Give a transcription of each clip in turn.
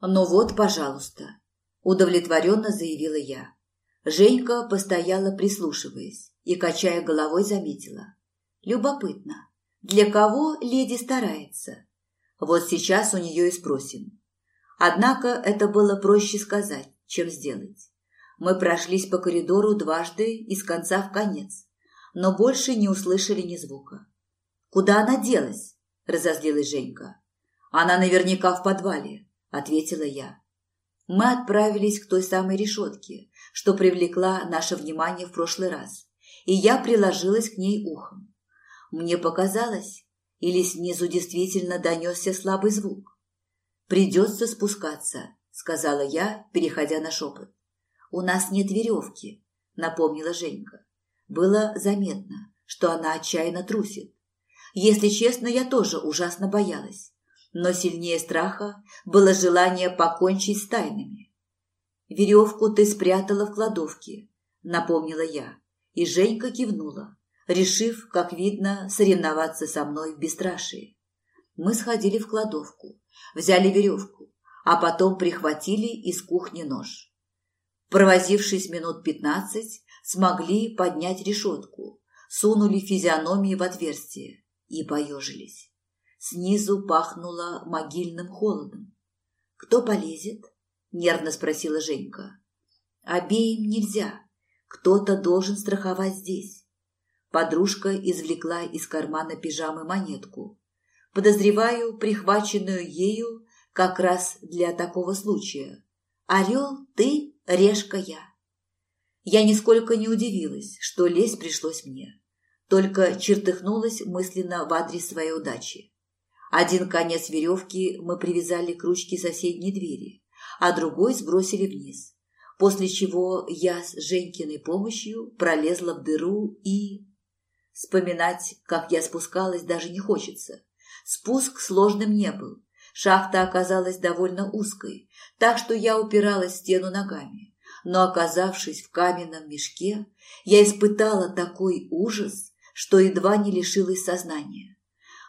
«Ну вот, пожалуйста», – удовлетворенно заявила я. Женька постояла, прислушиваясь, и, качая головой, заметила. «Любопытно, для кого леди старается? Вот сейчас у нее и спросим». Однако это было проще сказать, чем сделать. Мы прошлись по коридору дважды из конца в конец, но больше не услышали ни звука. «Куда она делась?» – разозлилась Женька. «Она наверняка в подвале», – ответила я. Мы отправились к той самой решетке, что привлекла наше внимание в прошлый раз, и я приложилась к ней ухом. Мне показалось, или снизу действительно донесся слабый звук. «Придется спускаться», – сказала я, переходя на шепот. «У нас нет веревки», – напомнила Женька. Было заметно, что она отчаянно трусит. Если честно, я тоже ужасно боялась. Но сильнее страха было желание покончить с тайнами. «Веревку ты спрятала в кладовке», – напомнила я, и Женька кивнула, решив, как видно, соревноваться со мной в бесстрашии. Мы сходили в кладовку, взяли веревку, а потом прихватили из кухни нож. Провозившись минут пятнадцать, смогли поднять решетку, сунули физиономии в отверстие и поежились. Снизу пахнуло могильным холодом. «Кто полезет?» – нервно спросила Женька. «Обеим нельзя. Кто-то должен страховать здесь». Подружка извлекла из кармана пижамы монетку. Подозреваю, прихваченную ею как раз для такого случая. «Орел, ты, решка я». Я нисколько не удивилась, что лезть пришлось мне. Только чертыхнулась мысленно в адрес своей удачи. Один конец веревки мы привязали к ручке соседней двери, а другой сбросили вниз, после чего я с Женькиной помощью пролезла в дыру и... Вспоминать, как я спускалась, даже не хочется. Спуск сложным не был. Шахта оказалась довольно узкой, так что я упиралась в стену ногами но, оказавшись в каменном мешке, я испытала такой ужас, что едва не лишилась сознания.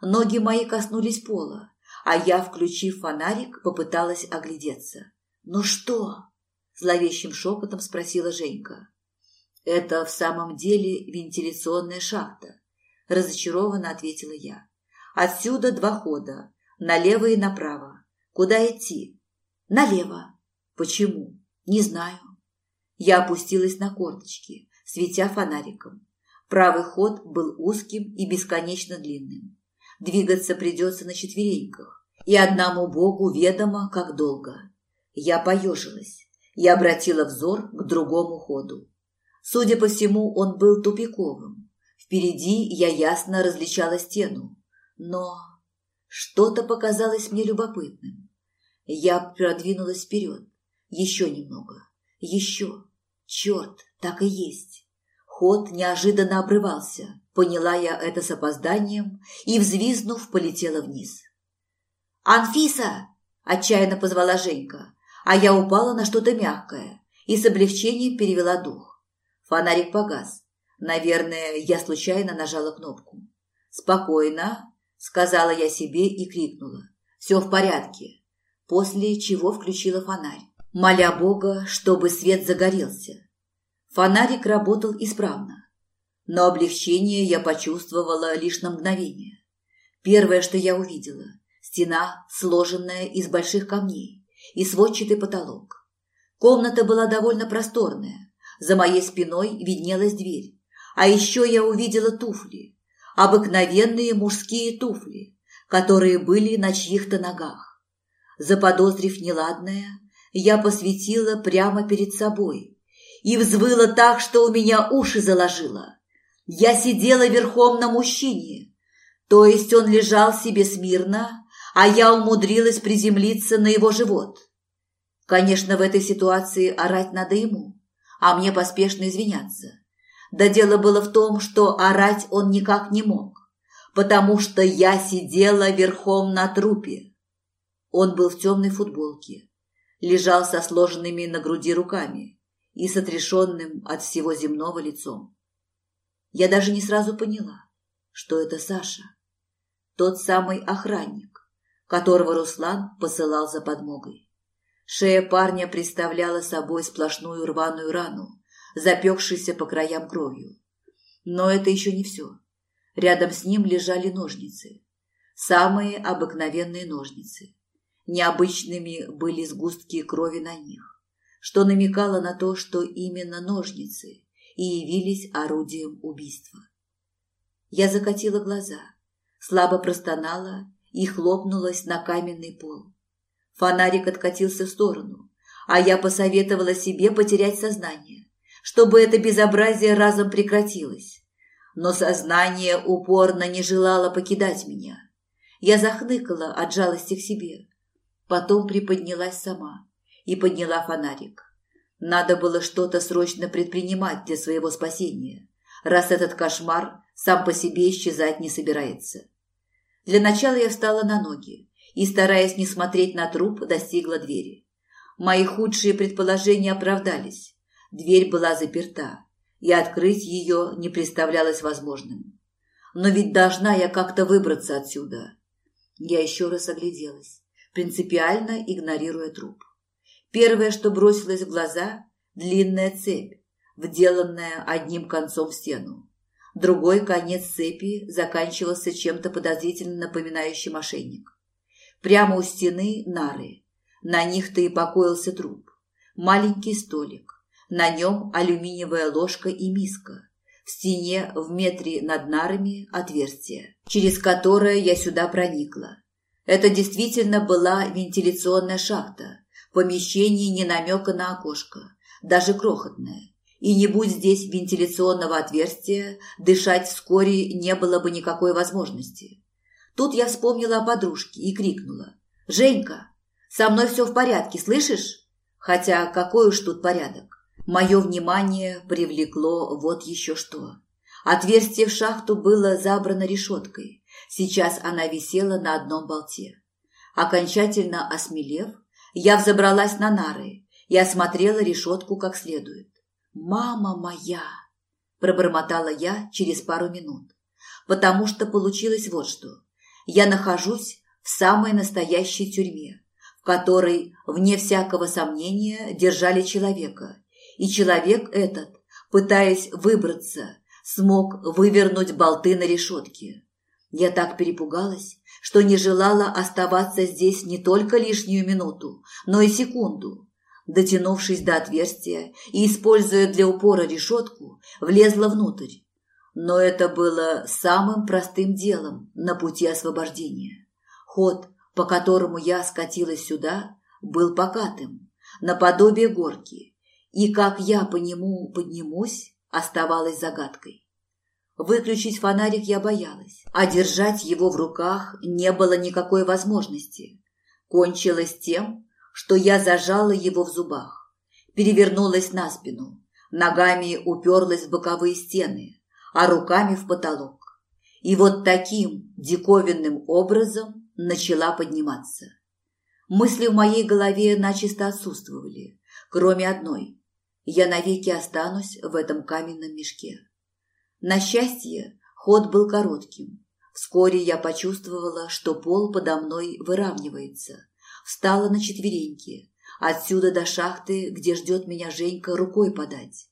Ноги мои коснулись пола, а я, включив фонарик, попыталась оглядеться. «Ну что?» – зловещим шепотом спросила Женька. «Это в самом деле вентиляционная шахта», – разочарованно ответила я. «Отсюда два хода, налево и направо. Куда идти?» «Налево». «Почему?» «Не знаю». Я опустилась на корточки, светя фонариком. Правый ход был узким и бесконечно длинным. Двигаться придется на четвереньках, и одному богу ведомо, как долго. Я поежилась и обратила взор к другому ходу. Судя по всему, он был тупиковым. Впереди я ясно различала стену, но что-то показалось мне любопытным. Я продвинулась вперед, еще немного, еще. Черт, так и есть. Ход неожиданно обрывался. Поняла я это с опозданием и, взвизнув, полетела вниз. «Анфиса!» – отчаянно позвала Женька, а я упала на что-то мягкое и с облегчением перевела дух. Фонарик погас. Наверное, я случайно нажала кнопку. «Спокойно», – сказала я себе и крикнула. «Все в порядке», после чего включила фонарь моля Бога, чтобы свет загорелся. Фонарик работал исправно, но облегчение я почувствовала лишь на мгновение. Первое, что я увидела – стена, сложенная из больших камней, и сводчатый потолок. Комната была довольно просторная, за моей спиной виднелась дверь, а еще я увидела туфли, обыкновенные мужские туфли, которые были на чьих-то ногах. Заподозрив неладное, я посветила прямо перед собой и взвыла так, что у меня уши заложило. Я сидела верхом на мужчине, то есть он лежал себе смирно, а я умудрилась приземлиться на его живот. Конечно, в этой ситуации орать надо ему, а мне поспешно извиняться. Да дело было в том, что орать он никак не мог, потому что я сидела верхом на трупе. Он был в темной футболке, лежал со сложенными на груди руками и с отрешенным от всего земного лицом. Я даже не сразу поняла, что это Саша, тот самый охранник, которого Руслан посылал за подмогой. Шея парня представляла собой сплошную рваную рану, запекшуюся по краям кровью. Но это еще не все. Рядом с ним лежали ножницы. Самые обыкновенные ножницы. Необычными были сгустки крови на них, что намекало на то, что именно ножницы и явились орудием убийства. Я закатила глаза, слабо простонала и хлопнулась на каменный пол. Фонарик откатился в сторону, а я посоветовала себе потерять сознание, чтобы это безобразие разом прекратилось. Но сознание упорно не желало покидать меня. Я захныкала от жалости к себе. Потом приподнялась сама и подняла фонарик. Надо было что-то срочно предпринимать для своего спасения, раз этот кошмар сам по себе исчезать не собирается. Для начала я встала на ноги и, стараясь не смотреть на труп, достигла двери. Мои худшие предположения оправдались. Дверь была заперта, и открыть ее не представлялось возможным. Но ведь должна я как-то выбраться отсюда. Я еще раз огляделась, принципиально игнорируя труп. Первое, что бросилось в глаза – длинная цепь, вделанная одним концом в стену. Другой конец цепи заканчивался чем-то подозрительно напоминающим ошейник. Прямо у стены нары. На них-то и покоился труп. Маленький столик. На нем алюминиевая ложка и миска. В стене в метре над нарами отверстие, через которое я сюда проникла. Это действительно была вентиляционная шахта. Помещение не намека на окошко, даже крохотное. И не будь здесь вентиляционного отверстия, дышать вскоре не было бы никакой возможности. Тут я вспомнила о подружке и крикнула. «Женька, со мной все в порядке, слышишь?» Хотя какой уж тут порядок. Мое внимание привлекло вот еще что. Отверстие в шахту было забрано решеткой. Сейчас она висела на одном болте. Окончательно осмелев, я взобралась на нары и осмотрела решетку как следует. «Мама моя!» – пробормотала я через пару минут, потому что получилось вот что – я нахожусь в самой настоящей тюрьме, в которой, вне всякого сомнения, держали человека. И человек этот, пытаясь выбраться, смог вывернуть болты на решетке. Я так перепугалась, что не желала оставаться здесь не только лишнюю минуту, но и секунду. Дотянувшись до отверстия и используя для упора решетку, влезла внутрь но это было самым простым делом на пути освобождения. Ход, по которому я скатилась сюда, был покатым, наподобие горки, и как я по нему поднимусь, оставалось загадкой. Выключить фонарик я боялась, а держать его в руках не было никакой возможности. Кончилось тем, что я зажала его в зубах, перевернулась на спину, ногами уперлась в боковые стены, а руками в потолок. И вот таким диковинным образом начала подниматься. Мысли в моей голове начисто отсутствовали, кроме одной. Я навеки останусь в этом каменном мешке. На счастье, ход был коротким. Вскоре я почувствовала, что пол подо мной выравнивается. Встала на четвереньки. Отсюда до шахты, где ждет меня Женька, рукой подать.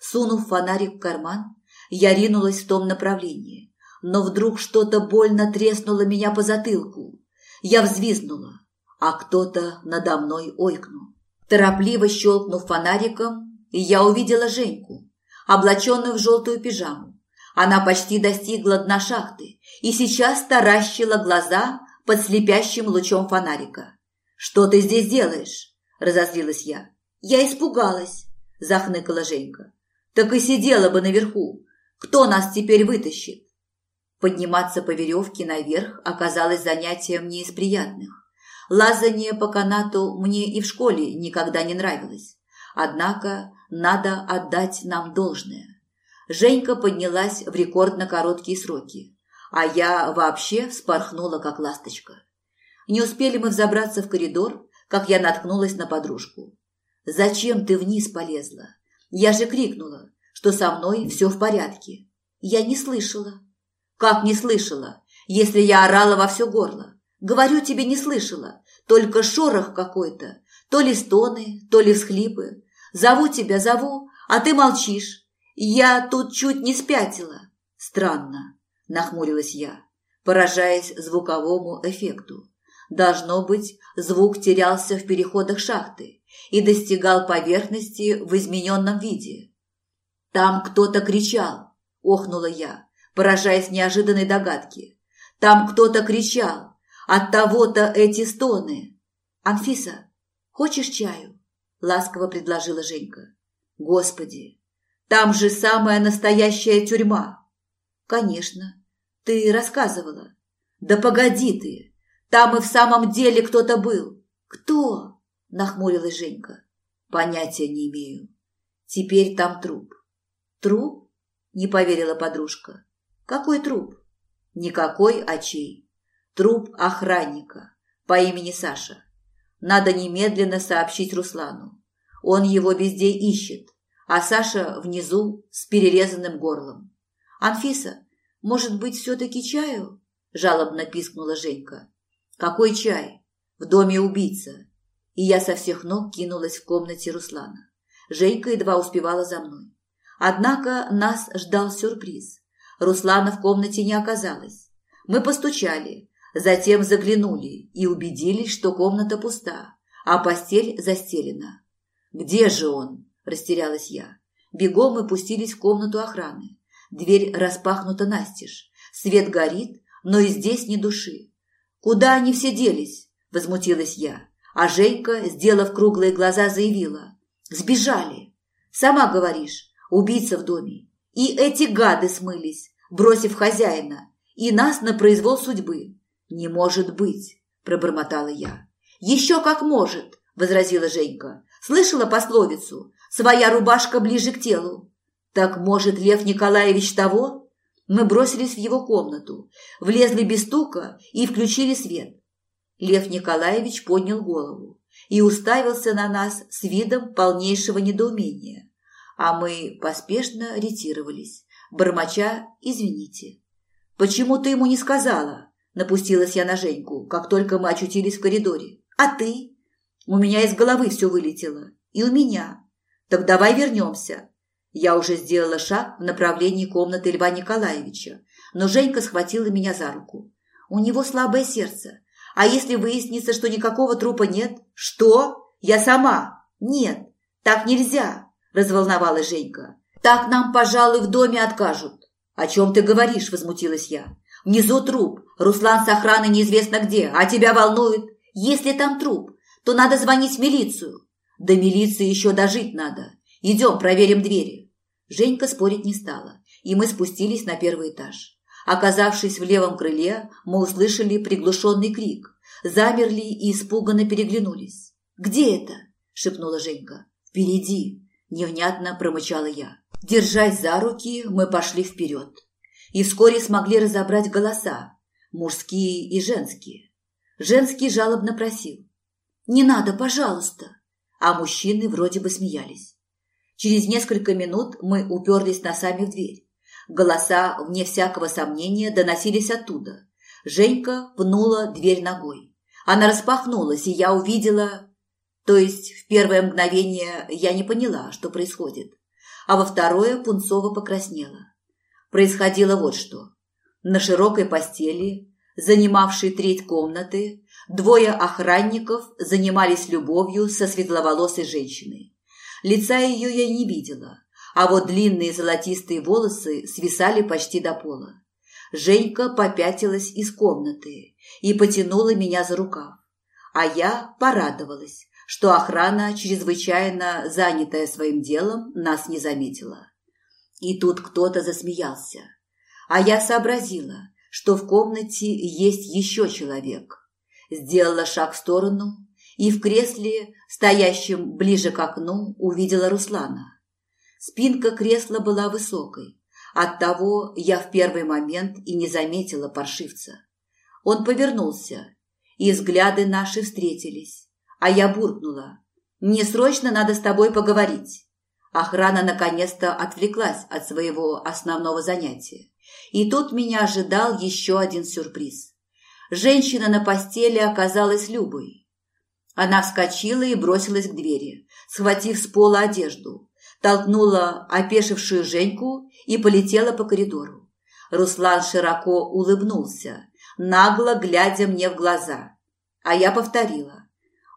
Сунув фонарик в карман, я ринулась в том направлении, но вдруг что-то больно треснуло меня по затылку. Я взвизгнула, а кто-то надо мной ойкнул. Торопливо щелкнув фонариком, я увидела Женьку, облаченную в желтую пижаму. Она почти достигла дна шахты и сейчас таращила глаза под слепящим лучом фонарика. «Что ты здесь делаешь?» – разозлилась я. «Я испугалась», – захныкала Женька. «Так и сидела бы наверху, кто нас теперь вытащит? Подниматься по веревке наверх оказалось занятием не из приятных. Лазание по канату мне и в школе никогда не нравилось. Однако надо отдать нам должное. Женька поднялась в рекордно короткие сроки, а я вообще вспорхнула, как ласточка. Не успели мы взобраться в коридор, как я наткнулась на подружку. «Зачем ты вниз полезла? Я же крикнула что со мной все в порядке. Я не слышала. Как не слышала, если я орала во все горло? Говорю тебе, не слышала. Только шорох какой-то. То ли стоны, то ли всхлипы. Зову тебя, зову, а ты молчишь. Я тут чуть не спятила. Странно, нахмурилась я, поражаясь звуковому эффекту. Должно быть, звук терялся в переходах шахты и достигал поверхности в измененном виде. «Там кто-то кричал!» – охнула я, поражаясь неожиданной догадке. «Там кто-то кричал! От того-то эти стоны!» «Анфиса, хочешь чаю?» – ласково предложила Женька. «Господи, там же самая настоящая тюрьма!» «Конечно, ты рассказывала». «Да погоди ты! Там и в самом деле кто-то был!» «Кто?» – нахмурилась Женька. «Понятия не имею. Теперь там труп». «Труп?» – не поверила подружка. «Какой труп?» «Никакой, а чей?» «Труп охранника по имени Саша. Надо немедленно сообщить Руслану. Он его везде ищет, а Саша внизу с перерезанным горлом. «Анфиса, может быть, все-таки чаю?» – жалобно пискнула Женька. «Какой чай? В доме убийца!» И я со всех ног кинулась в комнате Руслана. Женька едва успевала за мной. Однако нас ждал сюрприз. Руслана в комнате не оказалось. Мы постучали, затем заглянули и убедились, что комната пуста, а постель застелена. «Где же он?» – растерялась я. Бегом мы пустились в комнату охраны. Дверь распахнута настежь. Свет горит, но и здесь ни души. «Куда они все делись?» – возмутилась я. А Женька, сделав круглые глаза, заявила. «Сбежали. Сама говоришь, убийца в доме. И эти гады смылись, бросив хозяина, и нас на произвол судьбы». «Не может быть», – пробормотала я. «Еще как может», – возразила Женька. «Слышала пословицу? Своя рубашка ближе к телу». «Так, может, Лев Николаевич того?» Мы бросились в его комнату, влезли без стука и включили свет. Лев Николаевич поднял голову и уставился на нас с видом полнейшего недоумения. А мы поспешно ретировались, бормоча «извините». «Почему ты ему не сказала?» – напустилась я на Женьку, как только мы очутились в коридоре. «А ты?» «У меня из головы все вылетело. И у меня. Так давай вернемся». Я уже сделала шаг в направлении комнаты Льва Николаевича, но Женька схватила меня за руку. У него слабое сердце. А если выяснится, что никакого трупа нет? Что? Я сама? Нет, так нельзя, разволновалась Женька. Так нам, пожалуй, в доме откажут. О чем ты говоришь, возмутилась я. Внизу труп, Руслан с охраной неизвестно где, а тебя волнует. Если там труп, то надо звонить в милицию. До милиции еще дожить надо. Идем, проверим двери. Женька спорить не стала, и мы спустились на первый этаж. Оказавшись в левом крыле, мы услышали приглушенный крик, замерли и испуганно переглянулись. «Где это?» – шепнула Женька. «Впереди!» – невнятно промычала я. Держась за руки, мы пошли вперед. И вскоре смогли разобрать голоса, мужские и женские. Женский жалобно просил. «Не надо, пожалуйста!» А мужчины вроде бы смеялись. Через несколько минут мы уперлись носами в дверь. Голоса, вне всякого сомнения, доносились оттуда. Женька пнула дверь ногой. Она распахнулась, и я увидела... То есть в первое мгновение я не поняла, что происходит. А во второе Пунцова покраснела. Происходило вот что. На широкой постели, занимавшей треть комнаты, двое охранников занимались любовью со светловолосой женщиной. Лица ее я не видела, а вот длинные золотистые волосы свисали почти до пола. Женька попятилась из комнаты и потянула меня за рукав. А я порадовалась, что охрана, чрезвычайно занятая своим делом, нас не заметила. И тут кто-то засмеялся. А я сообразила, что в комнате есть еще человек. Сделала шаг в сторону и в кресле, стоящем ближе к окну, увидела Руслана. Спинка кресла была высокой. Оттого я в первый момент и не заметила паршивца. Он повернулся, и взгляды наши встретились. А я буркнула. «Мне срочно надо с тобой поговорить». Охрана наконец-то отвлеклась от своего основного занятия. И тут меня ожидал еще один сюрприз. Женщина на постели оказалась Любой. Она вскочила и бросилась к двери, схватив с пола одежду, толкнула опешившую Женьку и полетела по коридору. Руслан широко улыбнулся, нагло глядя мне в глаза. А я повторила.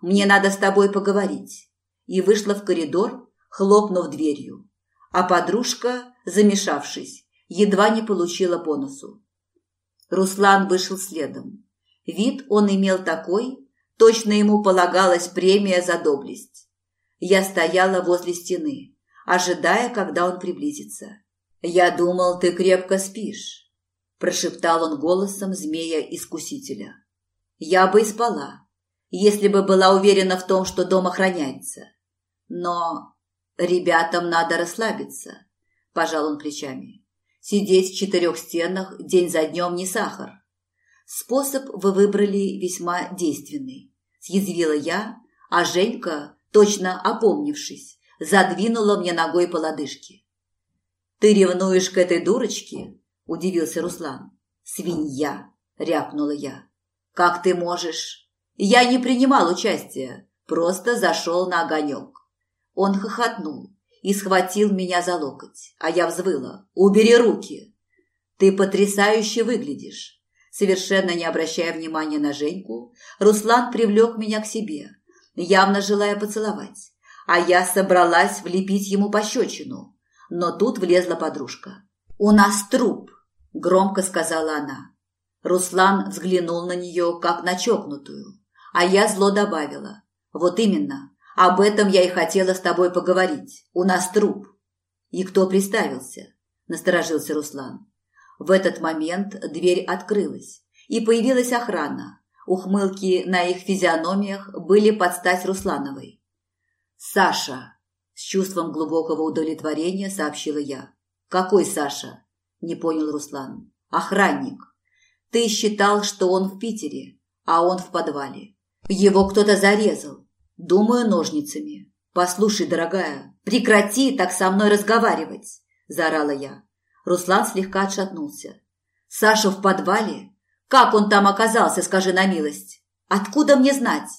«Мне надо с тобой поговорить». И вышла в коридор, хлопнув дверью. А подружка, замешавшись, едва не получила бонусу. Руслан вышел следом. Вид он имел такой, точно ему полагалась премия за доблесть. Я стояла возле стены, ожидая, когда он приблизится. «Я думал, ты крепко спишь», – прошептал он голосом змея-искусителя. «Я бы и спала, если бы была уверена в том, что дом охраняется. Но ребятам надо расслабиться», – пожал он плечами. «Сидеть в четырех стенах день за днем не сахар». «Способ вы выбрали весьма действенный», – съязвила я, а Женька, точно опомнившись, задвинула мне ногой по лодыжке. «Ты ревнуешь к этой дурочке?» – удивился Руслан. «Свинья!» – рявкнула я. «Как ты можешь?» «Я не принимал участия, просто зашел на огонек». Он хохотнул и схватил меня за локоть, а я взвыла. «Убери руки!» «Ты потрясающе выглядишь!» Совершенно не обращая внимания на Женьку, Руслан привлек меня к себе, явно желая поцеловать, а я собралась влепить ему пощечину, но тут влезла подружка. «У нас труп», – громко сказала она. Руслан взглянул на нее, как на чокнутую, а я зло добавила. «Вот именно, об этом я и хотела с тобой поговорить. У нас труп». «И кто приставился?» – насторожился Руслан. В этот момент дверь открылась, и появилась охрана. Ухмылки на их физиономиях были под стать Руслановой. «Саша!» С чувством глубокого удовлетворения сообщила я. «Какой Саша?» – не понял Руслан. «Охранник. Ты считал, что он в Питере, а он в подвале. Его кто-то зарезал. Думаю, ножницами. Послушай, дорогая, прекрати так со мной разговаривать!» – заорала я. Руслан слегка отшатнулся. «Саша в подвале? Как он там оказался, скажи на милость? Откуда мне знать?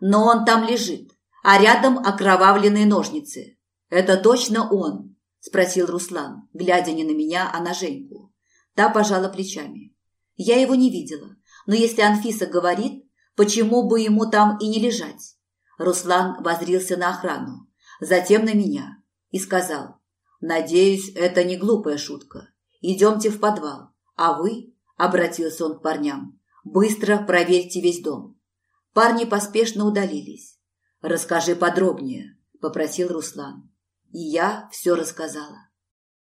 Но он там лежит а рядом окровавленные ножницы. «Это точно он?» – спросил Руслан, глядя не на меня, а на Женьку. Та пожала плечами. «Я его не видела, но если Анфиса говорит, почему бы ему там и не лежать?» Руслан возрился на охрану, затем на меня и сказал, «Надеюсь, это не глупая шутка. Идемте в подвал, а вы, – обратился он к парням, – быстро проверьте весь дом». Парни поспешно удалились. «Расскажи подробнее», – попросил Руслан. И я все рассказала.